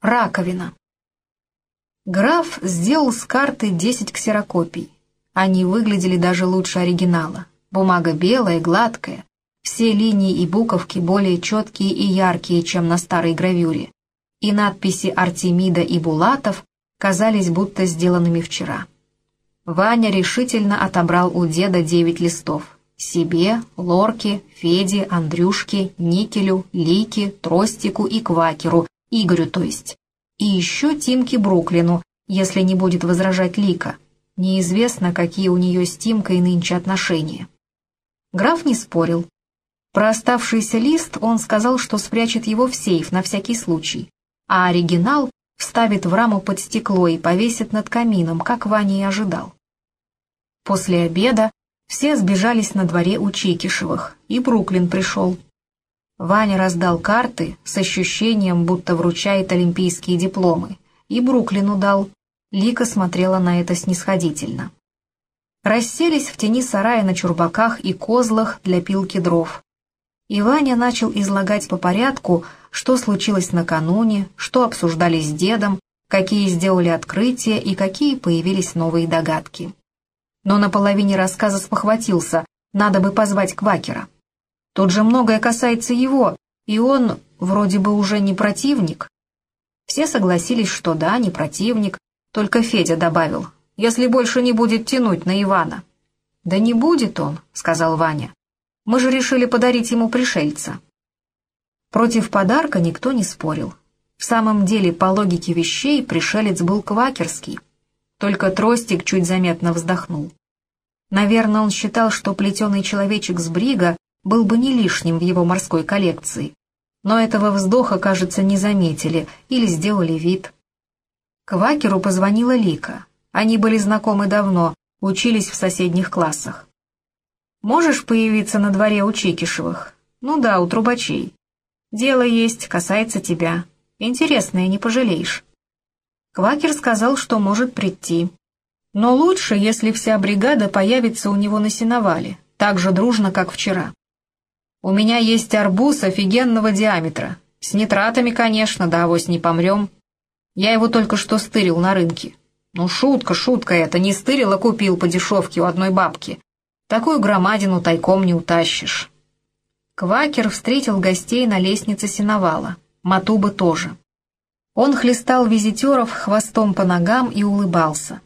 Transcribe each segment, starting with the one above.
Раковина. Граф сделал с карты 10 ксерокопий. Они выглядели даже лучше оригинала. Бумага белая, гладкая. Все линии и буковки более четкие и яркие, чем на старой гравюре. И надписи Артемида и Булатов казались будто сделанными вчера. Ваня решительно отобрал у деда девять листов. Себе, Лорке, Феде, Андрюшке, Никелю, Лике, Тростику и Квакеру, Игорю, то есть. И еще Тимке Бруклину, если не будет возражать Лика. Неизвестно, какие у нее с Тимкой нынче отношения. Граф не спорил. Про оставшийся лист он сказал, что спрячет его в сейф на всякий случай, а оригинал вставит в раму под стекло и повесит над камином, как Ваня и ожидал. После обеда все сбежались на дворе у Чикишевых, и Бруклин пришел. Ваня раздал карты с ощущением, будто вручает олимпийские дипломы, и Бруклину дал. Лика смотрела на это снисходительно. Расселись в тени сарая на чурбаках и козлах для пилки дров. И Ваня начал излагать по порядку, что случилось накануне, что обсуждали с дедом, какие сделали открытия и какие появились новые догадки. Но на половине рассказа спохватился, надо бы позвать Квакера. Тут же многое касается его, и он вроде бы уже не противник. Все согласились, что да, не противник, только Федя добавил, если больше не будет тянуть на Ивана. «Да не будет он», — сказал Ваня. «Мы же решили подарить ему пришельца». Против подарка никто не спорил. В самом деле, по логике вещей, пришелец был квакерский. Только Тростик чуть заметно вздохнул. Наверное, он считал, что плетеный человечек с брига был бы не лишним в его морской коллекции. Но этого вздоха, кажется, не заметили или сделали вид. Квакеру позвонила Лика. Они были знакомы давно, учились в соседних классах. «Можешь появиться на дворе у Чикишевых?» «Ну да, у трубачей. Дело есть, касается тебя. Интересное, не пожалеешь». Квакер сказал, что может прийти. Но лучше, если вся бригада появится у него на сеновале, так же дружно, как вчера. У меня есть арбуз офигенного диаметра. С нитратами, конечно, да авось не помрем. Я его только что стырил на рынке. Ну, шутка, шутка это, не стырил, а купил по дешевке у одной бабки. Такую громадину тайком не утащишь. Квакер встретил гостей на лестнице сеновала. Матуба тоже. Он хлестал визитеров хвостом по ногам и улыбался.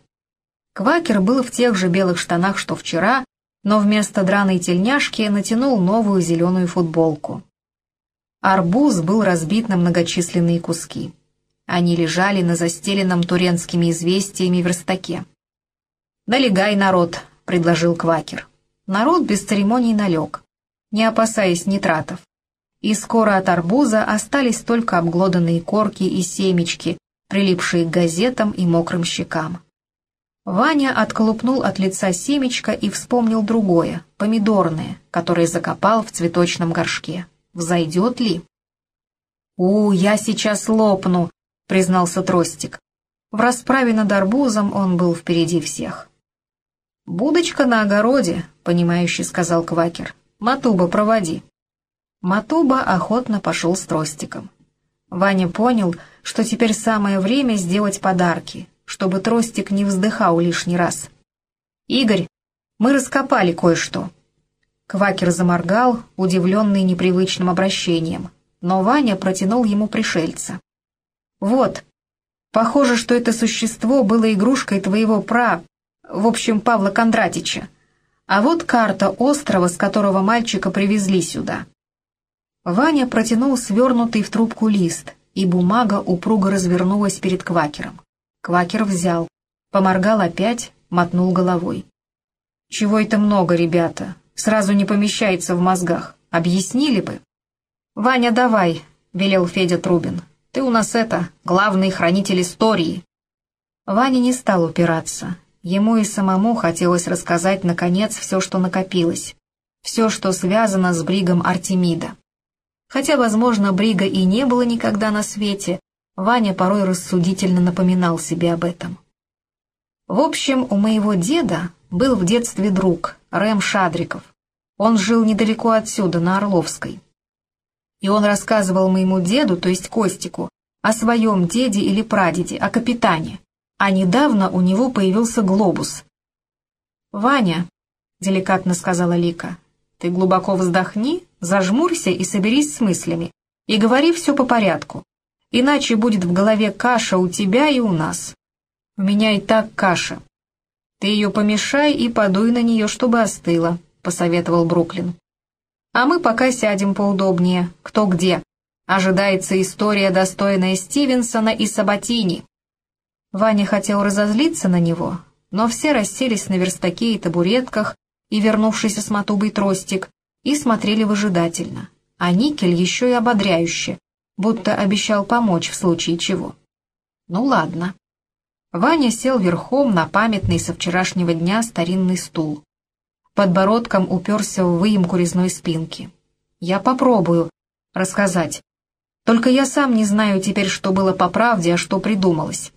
Квакер был в тех же белых штанах, что вчера, но вместо драной тельняшки натянул новую зеленую футболку. Арбуз был разбит на многочисленные куски. Они лежали на застеленном туренскими известиями верстаке. «Налегай, народ», — предложил Квакер. Народ без церемоний налег, не опасаясь нитратов. И скоро от арбуза остались только обглоданные корки и семечки, прилипшие к газетам и мокрым щекам. Ваня отколупнул от лица семечко и вспомнил другое, помидорное, которое закопал в цветочном горшке. Взойдет ли? «У, я сейчас лопну», — признался Тростик. В расправе над арбузом он был впереди всех. «Будочка на огороде», — понимающе сказал Квакер. «Матуба, проводи». Матуба охотно пошел с Тростиком. Ваня понял, что теперь самое время сделать подарки, чтобы тростик не вздыхал лишний раз. «Игорь, мы раскопали кое-что». Квакер заморгал, удивленный непривычным обращением, но Ваня протянул ему пришельца. «Вот, похоже, что это существо было игрушкой твоего пра... в общем, Павла Кондратича. А вот карта острова, с которого мальчика привезли сюда». Ваня протянул свернутый в трубку лист, и бумага упруго развернулась перед Квакером. Квакер взял, поморгал опять, мотнул головой. «Чего это много, ребята? Сразу не помещается в мозгах. Объяснили бы?» «Ваня, давай», — велел Федя Трубин. «Ты у нас это, главный хранитель истории». Ваня не стал упираться. Ему и самому хотелось рассказать, наконец, все, что накопилось. Все, что связано с Бригом Артемида. Хотя, возможно, Брига и не было никогда на свете, Ваня порой рассудительно напоминал себе об этом. В общем, у моего деда был в детстве друг, Рэм Шадриков. Он жил недалеко отсюда, на Орловской. И он рассказывал моему деду, то есть Костику, о своем деде или прадеде, о капитане, а недавно у него появился глобус. «Ваня», — деликатно сказала Лика, — «ты глубоко вздохни, зажмурься и соберись с мыслями, и говори все по порядку, иначе будет в голове каша у тебя и у нас. У меня и так каша. Ты ее помешай и подуй на нее, чтобы остыла», — посоветовал Бруклин. «А мы пока сядем поудобнее, кто где. Ожидается история, достойная Стивенсона и Сабатини». Ваня хотел разозлиться на него, но все расселись на верстаке и табуретках, и вернувшийся с матубой тростик, и смотрели выжидательно, а Никель еще и ободряюще, будто обещал помочь в случае чего. Ну ладно. Ваня сел верхом на памятный со вчерашнего дня старинный стул. Подбородком уперся в выемку резной спинки. Я попробую рассказать. Только я сам не знаю теперь, что было по правде, а что придумалось.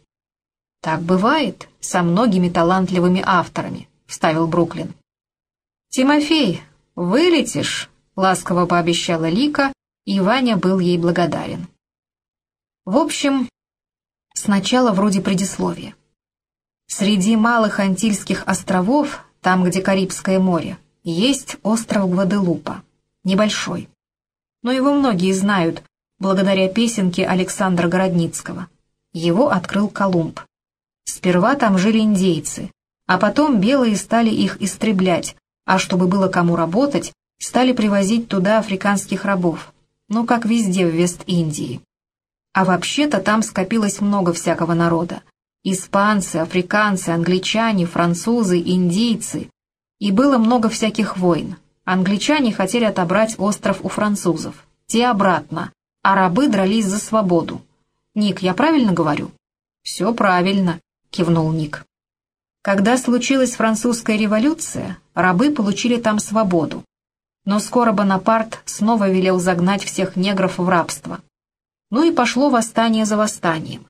«Так бывает со многими талантливыми авторами», — вставил Бруклин. «Тимофей, вылетишь», — ласково пообещала Лика, и Ваня был ей благодарен. В общем, сначала вроде предисловия. Среди малых Антильских островов, там, где Карибское море, есть остров Гваделупа, небольшой. Но его многие знают, благодаря песенке Александра Городницкого. Его открыл Колумб. Сперва там жили индейцы, а потом белые стали их истреблять, а чтобы было кому работать, стали привозить туда африканских рабов, ну как везде в Вест-Индии. А вообще-то там скопилось много всякого народа. Испанцы, африканцы, англичане, французы, индийцы. И было много всяких войн. Англичане хотели отобрать остров у французов, те обратно, а рабы дрались за свободу. Ник, я правильно говорю? Все правильно кивнул Ник. Когда случилась французская революция, рабы получили там свободу. Но скоро Бонапарт снова велел загнать всех негров в рабство. Ну и пошло восстание за восстанием.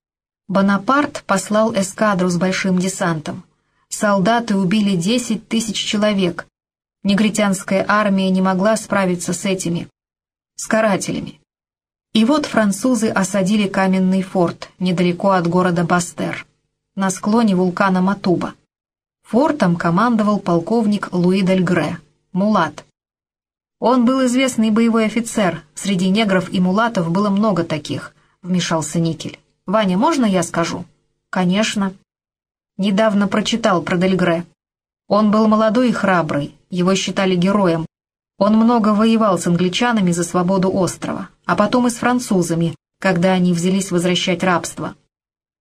Бонапарт послал эскадру с большим десантом. Солдаты убили 10 тысяч человек. Негритянская армия не могла справиться с этими, с карателями. И вот французы осадили каменный форт недалеко от города Бастер на склоне вулкана Матуба. Фортом командовал полковник Луи Дель Гре, мулат. Он был известный боевой офицер, среди негров и мулатов было много таких, вмешался Никель. «Ваня, можно я скажу?» «Конечно». Недавно прочитал про Дель Гре. Он был молодой и храбрый, его считали героем. Он много воевал с англичанами за свободу острова, а потом и с французами, когда они взялись возвращать рабство.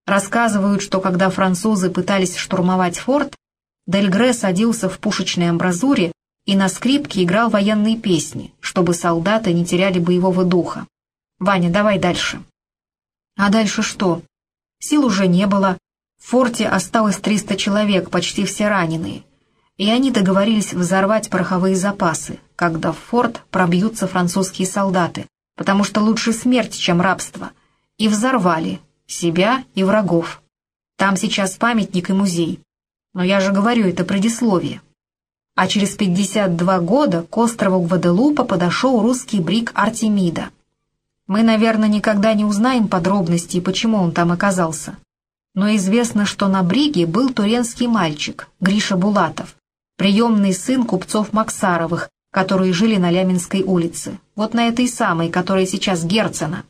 Рассказывают, что когда французы пытались штурмовать форт, Дельгре садился в пушечной амбразуре и на скрипке играл военные песни, чтобы солдаты не теряли боевого духа. «Ваня, давай дальше». «А дальше что?» Сил уже не было. В форте осталось 300 человек, почти все раненые. И они договорились взорвать пороховые запасы, когда в форт пробьются французские солдаты, потому что лучше смерть, чем рабство. И взорвали, себя и врагов. Там сейчас памятник и музей. Но я же говорю, это предисловие. А через 52 года к острову Гваделупа подошел русский брик Артемида. Мы, наверное, никогда не узнаем подробностей, почему он там оказался. Но известно, что на бриге был туренский мальчик, Гриша Булатов, приемный сын купцов Максаровых, которые жили на Ляминской улице, вот на этой самой, которая сейчас Герцена.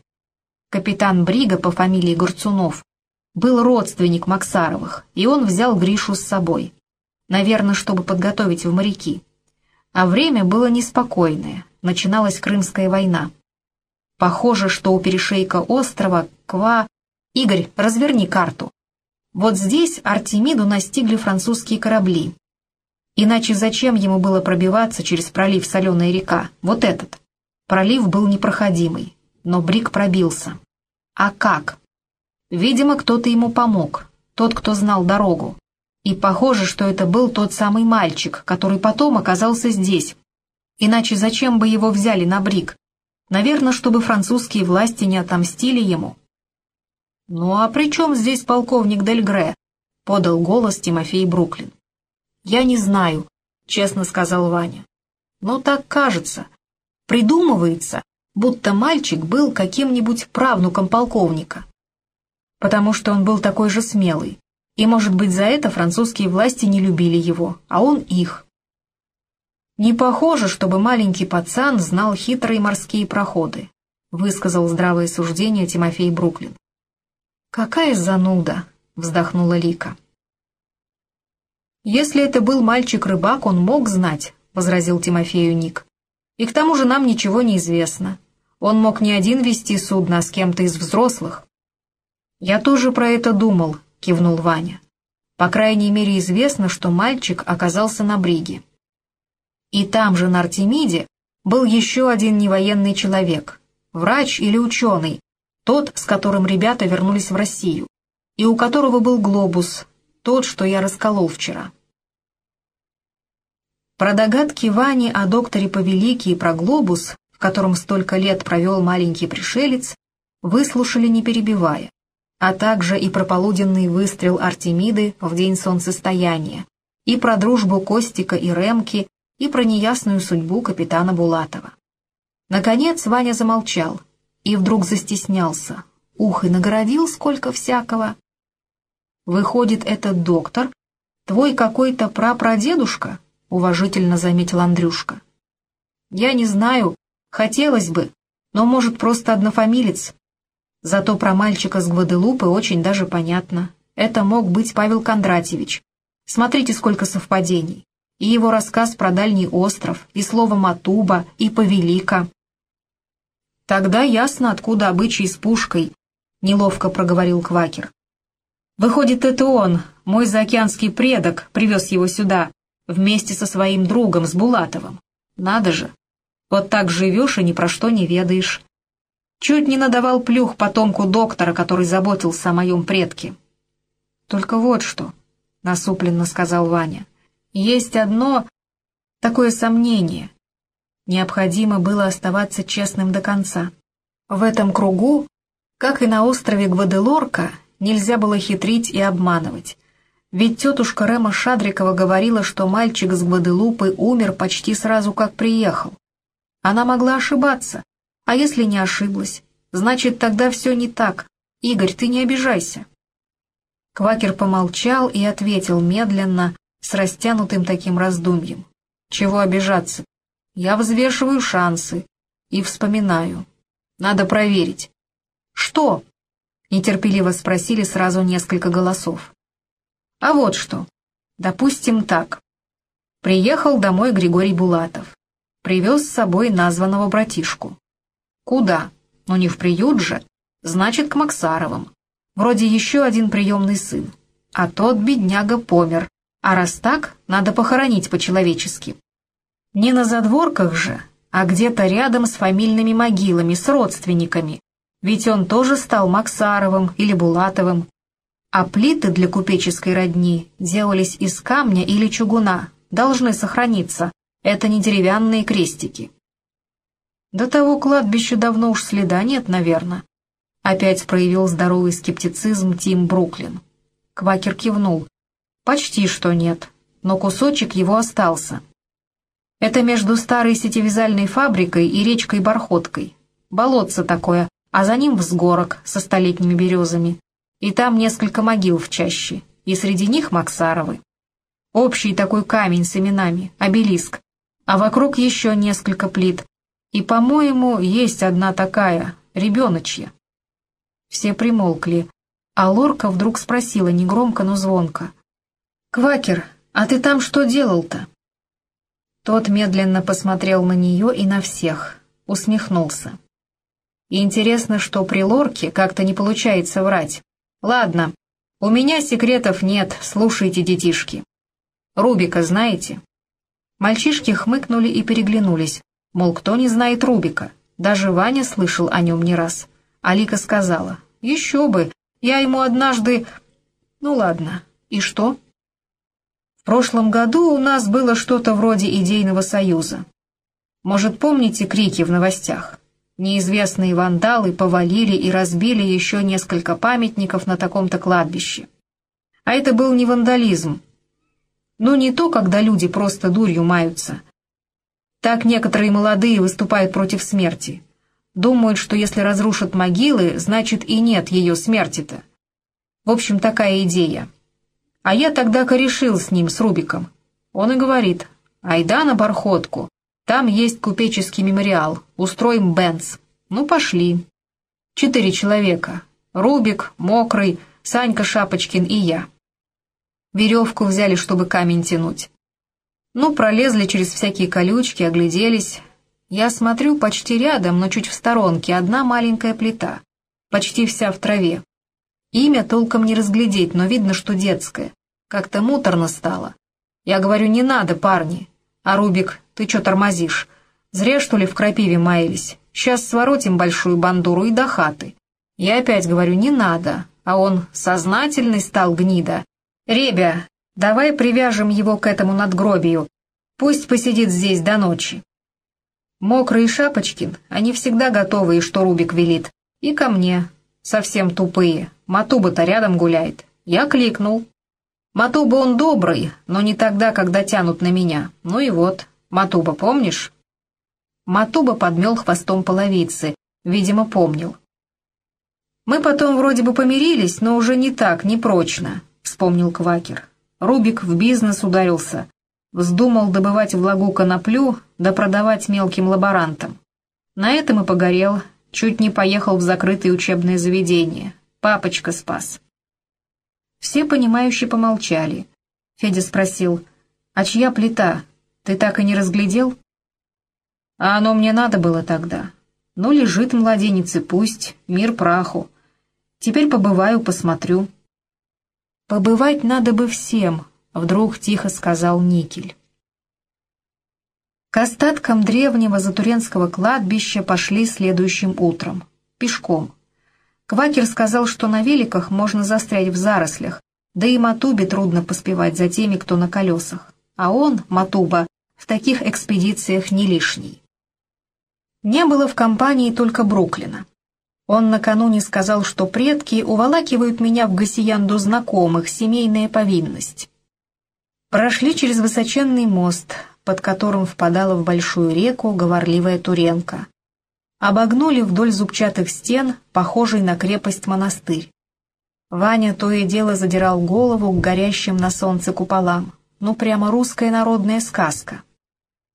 Капитан Брига по фамилии Горцунов был родственник Максаровых, и он взял Гришу с собой. Наверное, чтобы подготовить в моряки. А время было неспокойное, начиналась Крымская война. Похоже, что у перешейка острова Ква... Игорь, разверни карту. Вот здесь Артемиду настигли французские корабли. Иначе зачем ему было пробиваться через пролив Соленая река, вот этот? Пролив был непроходимый, но Брик пробился. А как? Видимо, кто-то ему помог, тот, кто знал дорогу. И похоже, что это был тот самый мальчик, который потом оказался здесь. Иначе зачем бы его взяли на брик? Наверное, чтобы французские власти не отомстили ему. «Ну а при чем здесь полковник Дельгре?» — подал голос Тимофей Бруклин. «Я не знаю», — честно сказал Ваня. «Но так кажется. Придумывается, будто мальчик был каким-нибудь правнуком полковника. потому что он был такой же смелый, и, может быть, за это французские власти не любили его, а он их. «Не похоже, чтобы маленький пацан знал хитрые морские проходы», высказал здравое суждение Тимофей Бруклин. «Какая зануда!» — вздохнула Лика. «Если это был мальчик-рыбак, он мог знать», — возразил Тимофею Ник. «И к тому же нам ничего не известно. Он мог не один вести судно, а с кем-то из взрослых». «Я тоже про это думал», — кивнул Ваня. «По крайней мере, известно, что мальчик оказался на бриге». И там же, на Артемиде, был еще один невоенный человек, врач или ученый, тот, с которым ребята вернулись в Россию, и у которого был глобус, тот, что я расколол вчера. Про догадки Вани о докторе Повелике и про глобус, в котором столько лет провел маленький пришелец, выслушали не перебивая, а также и про полуденный выстрел Артемиды в день солнцестояния, и про дружбу Костика и Ремки, и про неясную судьбу капитана Булатова. Наконец Ваня замолчал и вдруг застеснялся. Ух, и нагородил сколько всякого. Выходит, этот доктор твой какой-то прапрадедушка? — уважительно заметил Андрюшка. «Я не знаю, хотелось бы, но, может, просто однофамилец. Зато про мальчика с Гваделупы очень даже понятно. Это мог быть Павел Кондратьевич. Смотрите, сколько совпадений. И его рассказ про дальний остров, и слово «матуба», и «повелика». «Тогда ясно, откуда обычай с пушкой», — неловко проговорил Квакер. «Выходит, это он, мой заокеанский предок, привез его сюда, вместе со своим другом, с Булатовым. Надо же. Вот так живешь и ни про что не ведаешь. Чуть не надавал плюх потомку доктора, который заботился о моем предке. Только вот что, — насупленно сказал Ваня, — есть одно такое сомнение. Необходимо было оставаться честным до конца. В этом кругу, как и на острове Гваделорка, нельзя было хитрить и обманывать. Ведь тетушка Рема Шадрикова говорила, что мальчик с Гваделупы умер почти сразу, как приехал. Она могла ошибаться, а если не ошиблась, значит, тогда все не так. Игорь, ты не обижайся. Квакер помолчал и ответил медленно, с растянутым таким раздумьем. Чего обижаться? Я взвешиваю шансы и вспоминаю. Надо проверить. Что? Нетерпеливо спросили сразу несколько голосов. А вот что. Допустим так. Приехал домой Григорий Булатов. Привез с собой названного братишку. Куда? Ну не в приют же. Значит, к Максаровым. Вроде еще один приемный сын. А тот бедняга помер. А раз так, надо похоронить по-человечески. Не на задворках же, а где-то рядом с фамильными могилами, с родственниками. Ведь он тоже стал Максаровым или Булатовым, а плиты для купеческой родни делались из камня или чугуна, должны сохраниться, это не деревянные крестики. До того кладбища давно уж следа нет, наверное. Опять проявил здоровый скептицизм Тим Бруклин. Квакер кивнул. Почти что нет, но кусочек его остался. Это между старой сетевязальной фабрикой и речкой Бархоткой. Болотце такое, а за ним взгорок со столетними березами и там несколько могил в чаще, и среди них Максаровы. Общий такой камень с именами, обелиск, а вокруг еще несколько плит, и, по-моему, есть одна такая, ребеночья. Все примолкли, а Лорка вдруг спросила негромко, но звонко. «Квакер, а ты там что делал-то?» Тот медленно посмотрел на нее и на всех, усмехнулся. «Интересно, что при Лорке как-то не получается врать. Ладно, у меня секретов нет, слушайте, детишки. Рубика знаете? Мальчишки хмыкнули и переглянулись, мол, кто не знает Рубика. Даже Ваня слышал о нем не раз. Алика сказала, еще бы, я ему однажды... Ну ладно, и что? В прошлом году у нас было что-то вроде идейного союза. Может, помните крики в новостях? Неизвестные вандалы повалили и разбили еще несколько памятников на таком-то кладбище. А это был не вандализм. Ну, не то, когда люди просто дурью маются. Так некоторые молодые выступают против смерти. Думают, что если разрушат могилы, значит и нет ее смерти-то. В общем, такая идея. А я тогда корешил с ним, с Рубиком. Он и говорит, айда на Бархотку, там есть купеческий мемориал, устроим бенц. Ну, пошли. Четыре человека. Рубик, Мокрый, Санька Шапочкин и я. Веревку взяли, чтобы камень тянуть. Ну, пролезли через всякие колючки, огляделись. Я смотрю, почти рядом, но чуть в сторонке, одна маленькая плита. Почти вся в траве. Имя толком не разглядеть, но видно, что детское. Как-то муторно стало. Я говорю, не надо, парни. А Рубик, ты чё тормозишь? Зря, что ли, в крапиве маялись? Сейчас своротим большую бандуру и до хаты. Я опять говорю, не надо. А он сознательный стал гнида. Ребя, давай привяжем его к этому надгробию. Пусть посидит здесь до ночи. Мокрый Шапочкин, они всегда готовы, и что Рубик велит. И ко мне, совсем тупые. Матуба-то рядом гуляет. Я кликнул. Матуба он добрый, но не тогда, когда тянут на меня. Ну и вот, Матуба, помнишь? Матуба подмел хвостом половицы, видимо, помнил. Мы потом вроде бы помирились, но уже не так, не прочно, вспомнил Квакер. Рубик в бизнес ударился. Вздумал добывать в лагу коноплю, да продавать мелким лаборантам. На этом и погорел, чуть не поехал в закрытое учебное заведение. Папочка спас. Все понимающие помолчали. Федя спросил, «А чья плита? Ты так и не разглядел?» «А оно мне надо было тогда. Ну, лежит младенец и пусть, мир праху. Теперь побываю, посмотрю». «Побывать надо бы всем», — вдруг тихо сказал Никель. К остаткам древнего затуренского кладбища пошли следующим утром, пешком. Квакер сказал, что на великах можно застрять в зарослях, да и Матубе трудно поспевать за теми, кто на колесах. А он, Матуба, в таких экспедициях не лишний. Не было в компании только Бруклина. Он накануне сказал, что предки уволакивают меня в гасиянду знакомых, семейная повинность. Прошли через высоченный мост, под которым впадала в большую реку говорливая Туренка. Обогнули вдоль зубчатых стен, похожий на крепость монастырь. Ваня то и дело задирал голову к горящим на солнце куполам. Ну, прямо русская народная сказка.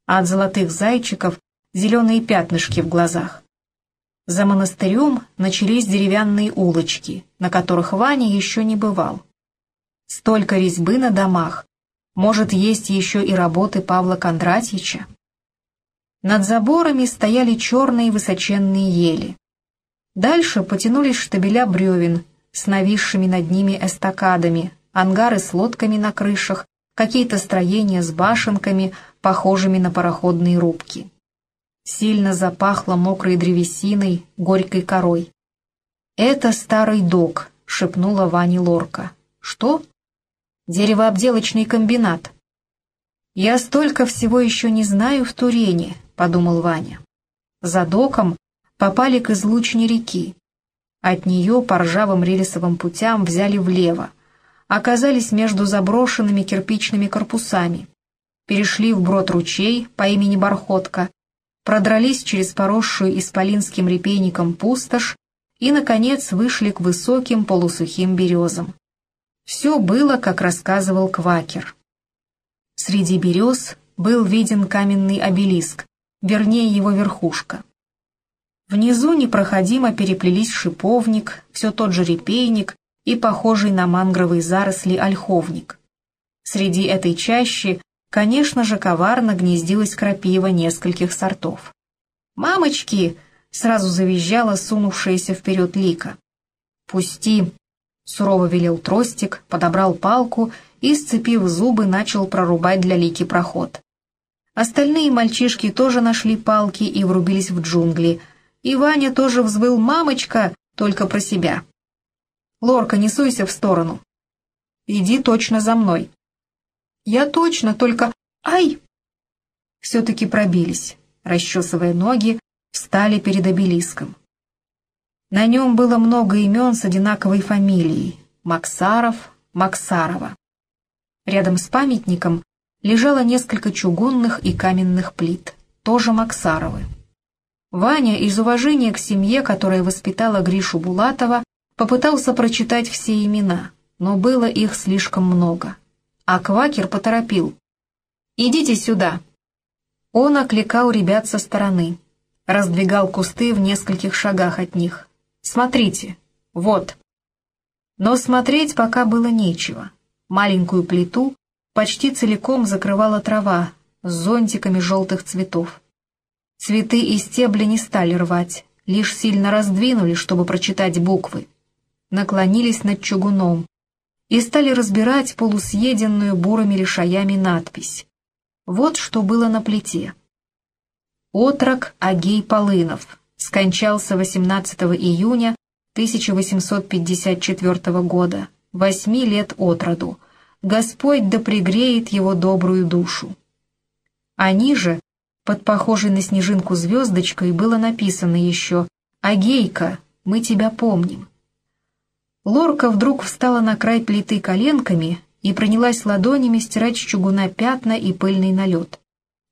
от золотых зайчиков зеленые пятнышки в глазах. За монастырем начались деревянные улочки, на которых Ваня еще не бывал. Столько резьбы на домах. Может, есть еще и работы Павла Кондратьича. Над заборами стояли черные высоченные ели. Дальше потянулись штабеля бревен с нависшими над ними эстакадами, ангары с лодками на крышах, какие-то строения с башенками, похожими на пароходные рубки. Сильно запахло мокрой древесиной, горькой корой. «Это старый док», — шепнула Ване Лорка. «Что?» «Деревообделочный комбинат». «Я столько всего еще не знаю в Турене», — подумал Ваня. За доком попали к излучине реки. От нее по ржавым рельсовым путям взяли влево, оказались между заброшенными кирпичными корпусами, перешли в брод ручей по имени Бархотка продрались через поросшую исполинским репейником пустошь и, наконец, вышли к высоким полусухим березам. Все было, как рассказывал Квакер. Среди берез был виден каменный обелиск, вернее его верхушка. Внизу непроходимо переплелись шиповник, все тот же репейник и похожий на мангровые заросли ольховник. Среди этой чащи Конечно же, коварно гнездилась крапива нескольких сортов. «Мамочки!» — сразу завизжала сунувшаяся вперед Лика. «Пусти!» — сурово велел тростик, подобрал палку и, сцепив зубы, начал прорубать для Лики проход. Остальные мальчишки тоже нашли палки и врубились в джунгли. И Ваня тоже взвыл «мамочка», только про себя. «Лорка, не суйся в сторону. Иди точно за мной». Я точно, только... Ай!» Все-таки пробились, расчесывая ноги, встали перед обелиском. На нем было много имен с одинаковой фамилией — Максаров, Максарова. Рядом с памятником лежало несколько чугунных и каменных плит, тоже Максаровы. Ваня из уважения к семье, которая воспитала Гришу Булатова, Попытался прочитать все имена, но было их слишком много. А Квакер поторопил. «Идите сюда!» Он окликал ребят со стороны, раздвигал кусты в нескольких шагах от них. «Смотрите, вот!» Но смотреть пока было нечего. Маленькую плиту почти целиком закрывала трава с зонтиками желтых цветов. Цветы и стебли не стали рвать, лишь сильно раздвинули, чтобы прочитать буквы. Наклонились над чугуном и стали разбирать полусъеденную бурыми лишаями надпись. Вот что было на плите. Отрок Агей Полынов скончался 18 июня 1854 года, восьми лет от роду. Господь да пригреет его добрую душу. А ниже, под похожей на снежинку звездочкой, было написано еще «Агейка, мы тебя помним». Лорка вдруг встала на край плиты коленками и принялась ладонями стирать с чугуна пятна и пыльный налет.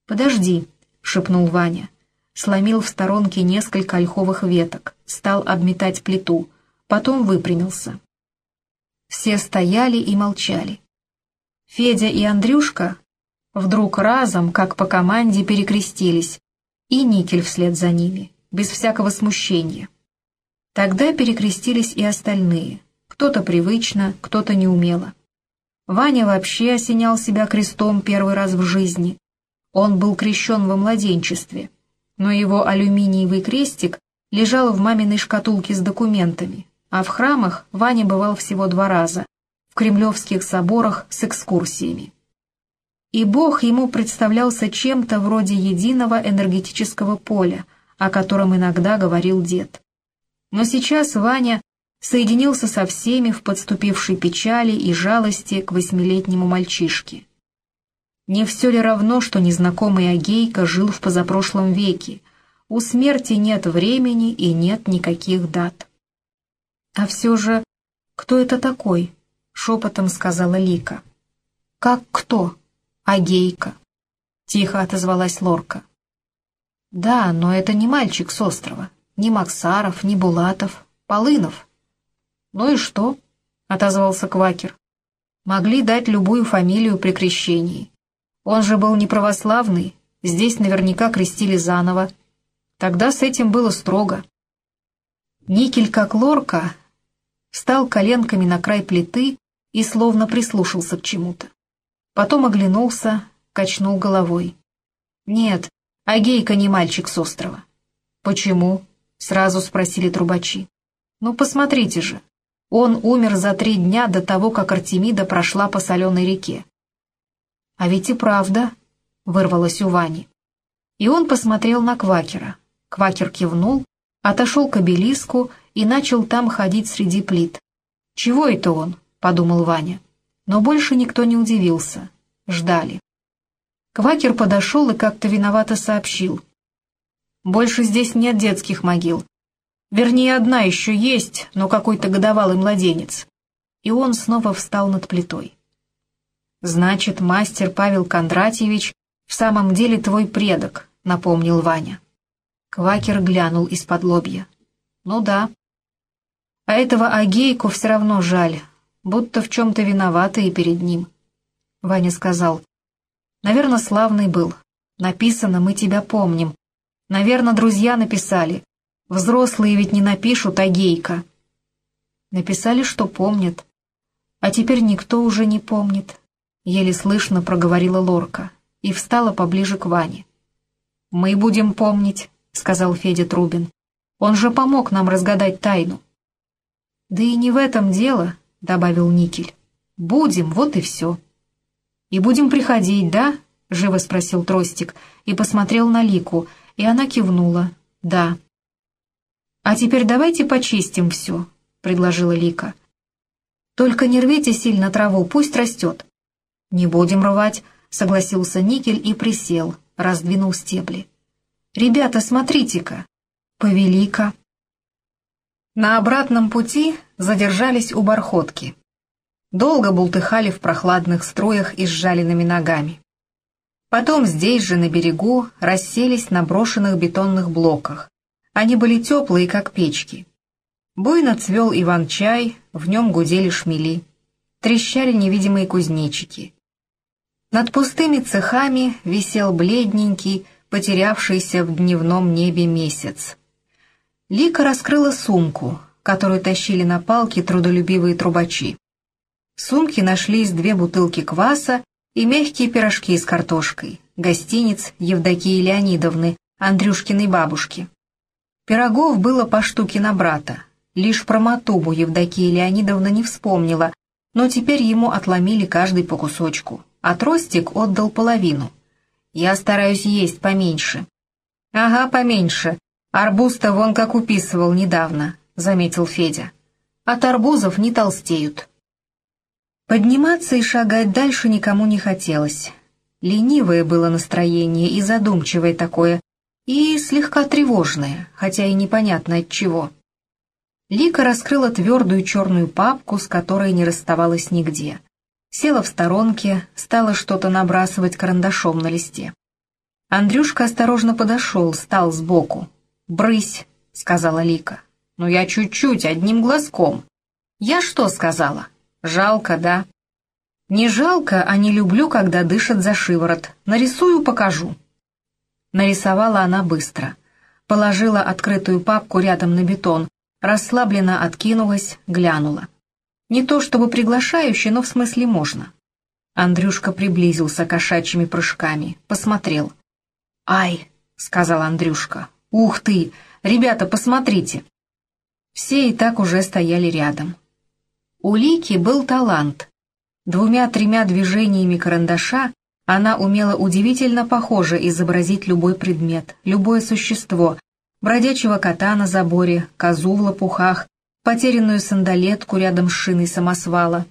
«Подожди», — шепнул Ваня. Сломил в сторонке несколько ольховых веток, стал обметать плиту, потом выпрямился. Все стояли и молчали. Федя и Андрюшка вдруг разом, как по команде, перекрестились, и никель вслед за ними, без всякого смущения. Тогда перекрестились и остальные, кто-то привычно, кто-то неумело. Ваня вообще осенял себя крестом первый раз в жизни. Он был крещен во младенчестве, но его алюминиевый крестик лежал в маминой шкатулке с документами, а в храмах Ваня бывал всего два раза, в кремлевских соборах с экскурсиями. И Бог ему представлялся чем-то вроде единого энергетического поля, о котором иногда говорил дед. Но сейчас Ваня соединился со всеми в подступившей печали и жалости к восьмилетнему мальчишке. Не все ли равно, что незнакомый Агейка жил в позапрошлом веке? У смерти нет времени и нет никаких дат. А все же, кто это такой? Шепотом сказала Лика. Как кто? Агейка. Тихо отозвалась Лорка. Да, но это не мальчик с острова. Ни Максаров, ни Булатов, Полынов. «Ну и что?» — отозвался Квакер. «Могли дать любую фамилию при крещении. Он же был не православный, здесь наверняка крестили заново. Тогда с этим было строго». Никель, как лорка, встал коленками на край плиты и словно прислушался к чему-то. Потом оглянулся, качнул головой. «Нет, Агейка не мальчик с острова». «Почему?» — сразу спросили трубачи. «Ну, посмотрите же. Он умер за три дня до того, как Артемида прошла по соленой реке». «А ведь и правда», — вырвалось у Вани. И он посмотрел на Квакера. Квакер кивнул, отошел к обелиску и начал там ходить среди плит. «Чего это он?» — подумал Ваня. Но больше никто не удивился. Ждали. Квакер подошел и как-то виновато сообщил. Больше здесь нет детских могил. Вернее, одна еще есть, но какой-то годовалый младенец. И он снова встал над плитой. «Значит, мастер Павел Кондратьевич в самом деле твой предок», — напомнил Ваня. Квакер глянул из-под лобья. «Ну да. А этого Агейку все равно жаль, будто в чем-то виновата и перед ним». Ваня сказал, «Наверное, славный был. Написано «Мы тебя помним», Наверное, друзья написали. Взрослые ведь не напишут, а гейка. Написали, что помнят. А теперь никто уже не помнит. Еле слышно проговорила Лорка и встала поближе к Ване. «Мы будем помнить», — сказал Федя Трубин. «Он же помог нам разгадать тайну». «Да и не в этом дело», — добавил Никель. «Будем, вот и все». «И будем приходить, да?» — живо спросил Тростик и посмотрел на Лику, и она кивнула. «Да». «А теперь давайте почистим все», — предложила Лика. «Только не рвите сильно траву, пусть растет». «Не будем рвать», — согласился Никель и присел, раздвинул стебли. «Ребята, смотрите-ка! Повелика!» На обратном пути задержались у бархотки. Долго бултыхали в прохладных струях и сжаленными ногами. Потом здесь же, на берегу, расселись на брошенных бетонных блоках. Они были теплые, как печки. Буйно цвел иван-чай, в нем гудели шмели. Трещали невидимые кузнечики. Над пустыми цехами висел бледненький, потерявшийся в дневном небе месяц. Лика раскрыла сумку, которую тащили на палке трудолюбивые трубачи. В сумке нашлись две бутылки кваса и мягкие пирожки с картошкой, гостиниц Евдокии Леонидовны, Андрюшкиной бабушки. Пирогов было по штуке на брата. Лишь про Матубу Евдокия Леонидовна не вспомнила, но теперь ему отломили каждый по кусочку, а Тростик отдал половину. Я стараюсь есть поменьше. Ага, поменьше. Арбуз-то вон как уписывал недавно, заметил Федя. От арбузов не толстеют. Подниматься и шагать дальше никому не хотелось. Ленивое было настроение и задумчивое такое, и слегка тревожное, хотя и непонятно от чего. Лика раскрыла твердую черную папку, с которой не расставалась нигде. Села в сторонке, стала что-то набрасывать карандашом на листе. Андрюшка осторожно подошел, стал сбоку. «Брысь», — сказала Лика. «Ну я чуть-чуть, одним глазком». «Я что сказала?» «Жалко, да?» «Не жалко, а не люблю, когда дышат за шиворот. Нарисую, покажу». Нарисовала она быстро. Положила открытую папку рядом на бетон, расслабленно откинулась, глянула. Не то чтобы приглашающе, но в смысле можно. Андрюшка приблизился кошачьими прыжками, посмотрел. «Ай!» — сказал Андрюшка. «Ух ты! Ребята, посмотрите!» Все и так уже стояли рядом. У Лики был талант. Двумя-тремя движениями карандаша она умела удивительно похоже изобразить любой предмет, любое существо, бродячего кота на заборе, козу в лопухах, потерянную сандалетку рядом с шиной самосвала,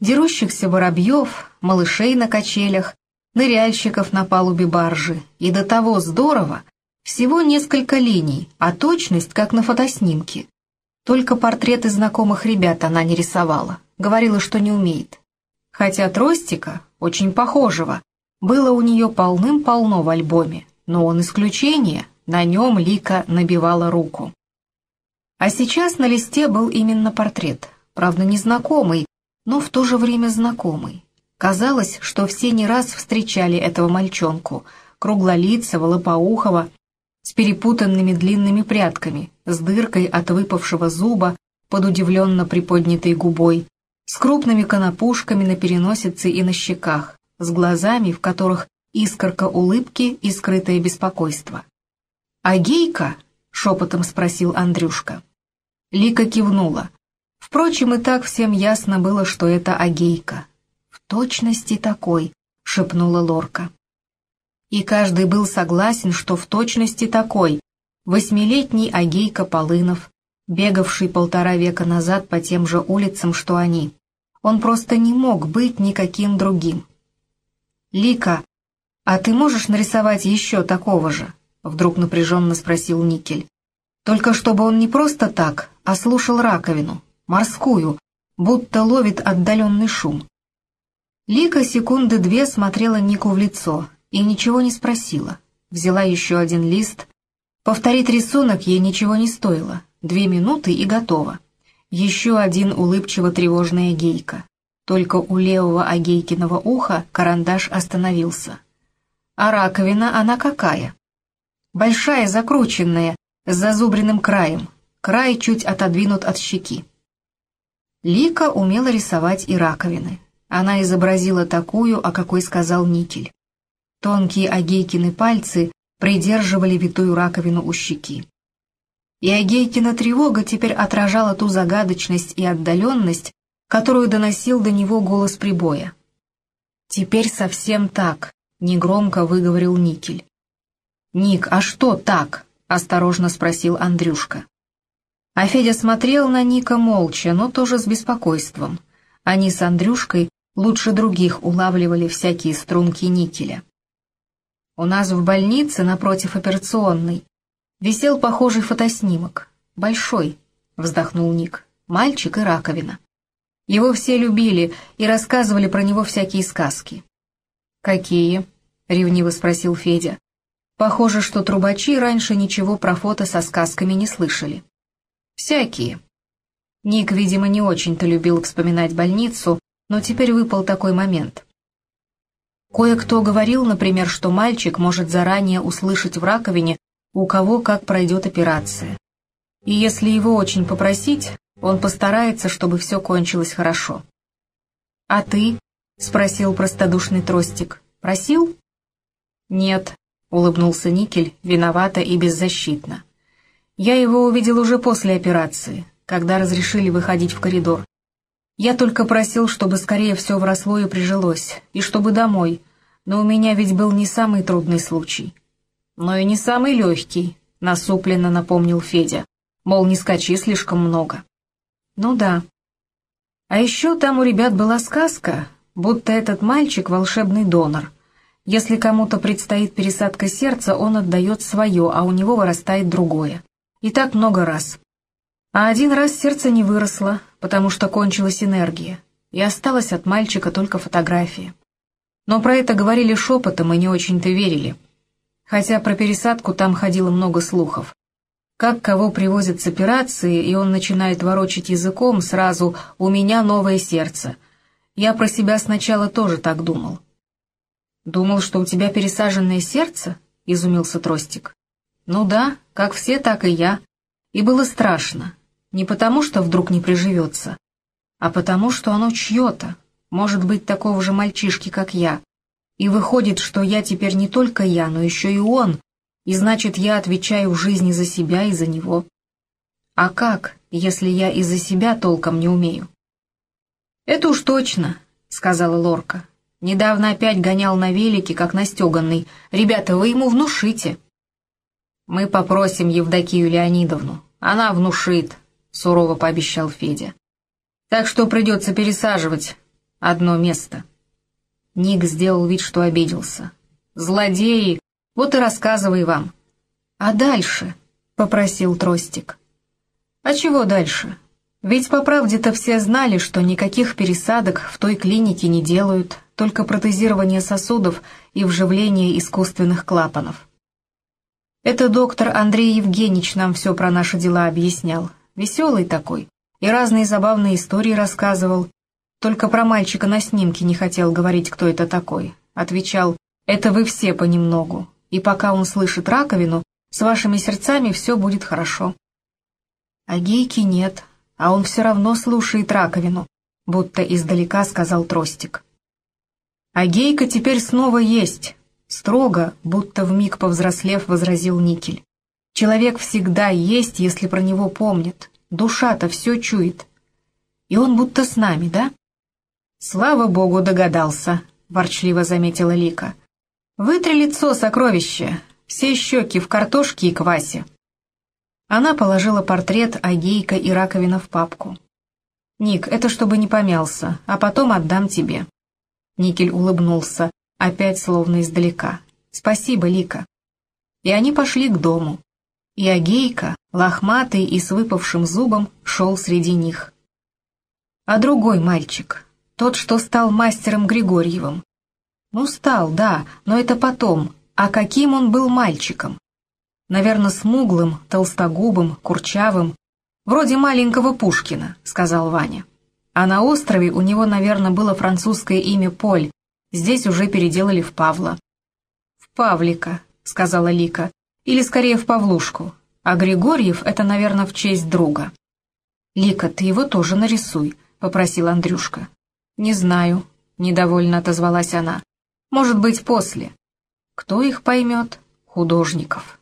дерущихся воробьев, малышей на качелях, ныряльщиков на палубе баржи, и до того здорово, всего несколько линий, а точность, как на фотоснимке. Только портреты знакомых ребят она не рисовала, говорила, что не умеет. Хотя Тростика, очень похожего, было у нее полным-полно в альбоме, но он исключение, на нем Лика набивала руку. А сейчас на листе был именно портрет, правда незнакомый, но в то же время знакомый. Казалось, что все не раз встречали этого мальчонку, круглолицего, лопоухого, с перепутанными длинными прядками, с дыркой от выпавшего зуба под удивленно приподнятой губой, с крупными конопушками на переносице и на щеках, с глазами, в которых искорка улыбки и скрытое беспокойство. «А гейка?» — шепотом спросил Андрюшка. Лика кивнула. Впрочем, и так всем ясно было, что это Агейка. «В точности такой», — шепнула Лорка. И каждый был согласен, что в точности такой. Восьмилетний Агейка Полынов, бегавший полтора века назад по тем же улицам, что они. Он просто не мог быть никаким другим. «Лика, а ты можешь нарисовать еще такого же?» — вдруг напряженно спросил Никель. «Только чтобы он не просто так, а слушал раковину, морскую, будто ловит отдаленный шум». Лика секунды две смотрела Нику в лицо и ничего не спросила. Взяла еще один лист. Повторить рисунок ей ничего не стоило. Две минуты и готово. Еще один улыбчиво-тревожная гейка. Только у левого Агейкиного уха карандаш остановился. А раковина она какая? Большая, закрученная, с зазубренным краем. Край чуть отодвинут от щеки. Лика умела рисовать и раковины. Она изобразила такую, о какой сказал Никель. Тонкие Агейкины пальцы придерживали витую раковину у щеки. И Агейкина тревога теперь отражала ту загадочность и отдаленность, которую доносил до него голос прибоя. «Теперь совсем так», — негромко выговорил Никель. «Ник, а что так?» — осторожно спросил Андрюшка. А Федя смотрел на Ника молча, но тоже с беспокойством. Они с Андрюшкой лучше других улавливали всякие струнки никеля. У нас в больнице напротив операционной висел похожий фотоснимок. Большой, вздохнул Ник. Мальчик и раковина. Его все любили и рассказывали про него всякие сказки. «Какие?» — ревниво спросил Федя. Похоже, что трубачи раньше ничего про фото со сказками не слышали. «Всякие. Ник, видимо, не очень-то любил вспоминать больницу, но теперь выпал такой момент. Кое-кто говорил, например, что мальчик может заранее услышать в раковине, у кого как пройдет операция. И если его очень попросить, он постарается, чтобы все кончилось хорошо. «А ты?» — спросил простодушный тростик. «Просил?» «Нет», — улыбнулся Никель, виновато и беззащитно. «Я его увидел уже после операции, когда разрешили выходить в коридор. Я только просил, чтобы скорее все вросло и прижилось, и чтобы домой, но у меня ведь был не самый трудный случай. Но и не самый легкий, насупленно напомнил Федя, мол, не скачи слишком много. Ну да. А еще там у ребят была сказка, будто этот мальчик волшебный донор. Если кому-то предстоит пересадка сердца, он отдает свое, а у него вырастает другое. И так много раз. А один раз сердце не выросло, потому что кончилась энергия, и осталась от мальчика только фотография. Но про это говорили шепотом и не очень-то верили. Хотя про пересадку там ходило много слухов. Как кого привозят с операции, и он начинает ворочать языком сразу «у меня новое сердце». Я про себя сначала тоже так думал. «Думал, что у тебя пересаженное сердце?» — изумился Тростик. «Ну да, как все, так и я. И было страшно. Не потому, что вдруг не приживется, а потому, что оно чье-то, может быть, такого же мальчишки, как я. И выходит, что я теперь не только я, но еще и он, и значит, я отвечаю в жизни за себя и за него. А как, если я и за себя толком не умею? «Это уж точно», — сказала Лорка. «Недавно опять гонял на велике, как настеганный. Ребята, вы ему внушите». «Мы попросим Евдокию Леонидовну. Она внушит», сурово пообещал Федя. «Так что придется пересаживать одно место». Ник сделал вид, что обиделся. «Злодеи! Вот и рассказывай вам». «А дальше?» — попросил Тростик. «А чего дальше? Ведь по правде-то все знали, что никаких пересадок в той клинике не делают, только протезирование сосудов и вживление искусственных клапанов. Это доктор Андрей Евгеньевич нам все про наши дела объяснял, Веселый такой. И разные забавные истории рассказывал. Только про мальчика на снимке не хотел говорить, кто это такой. Отвечал, это вы все понемногу. И пока он слышит раковину, с вашими сердцами все будет хорошо. А гейки нет, а он все равно слушает раковину, будто издалека сказал Тростик. А гейка теперь снова есть, строго, будто вмиг повзрослев, возразил Никель. Человек всегда есть, если про него помнят. Душа-то все чует. И он будто с нами, да? Слава богу, догадался, ворчливо заметила Лика. Вытри лицо, сокровище, все щеки в картошке и квасе. Она положила портрет Агейка и раковина в папку. «Ник, это чтобы не помялся, а потом отдам тебе». Никель улыбнулся, опять словно издалека. «Спасибо, Лика». И они пошли к дому и Агейка, лохматый и с выпавшим зубом, шел среди них. А другой мальчик, тот, что стал мастером Григорьевым. Ну, стал, да, но это потом. А каким он был мальчиком? Наверное, смуглым, толстогубым, курчавым. Вроде маленького Пушкина, сказал Ваня. А на острове у него, наверное, было французское имя Поль. Здесь уже переделали в Павла. «В Павлика», — сказала Лика. Или скорее в Павлушку. А Григорьев — это, наверное, в честь друга. «Лика, ты его тоже нарисуй», — попросил Андрюшка. «Не знаю», — недовольно отозвалась она. «Может быть, после». «Кто их поймет?» «Художников».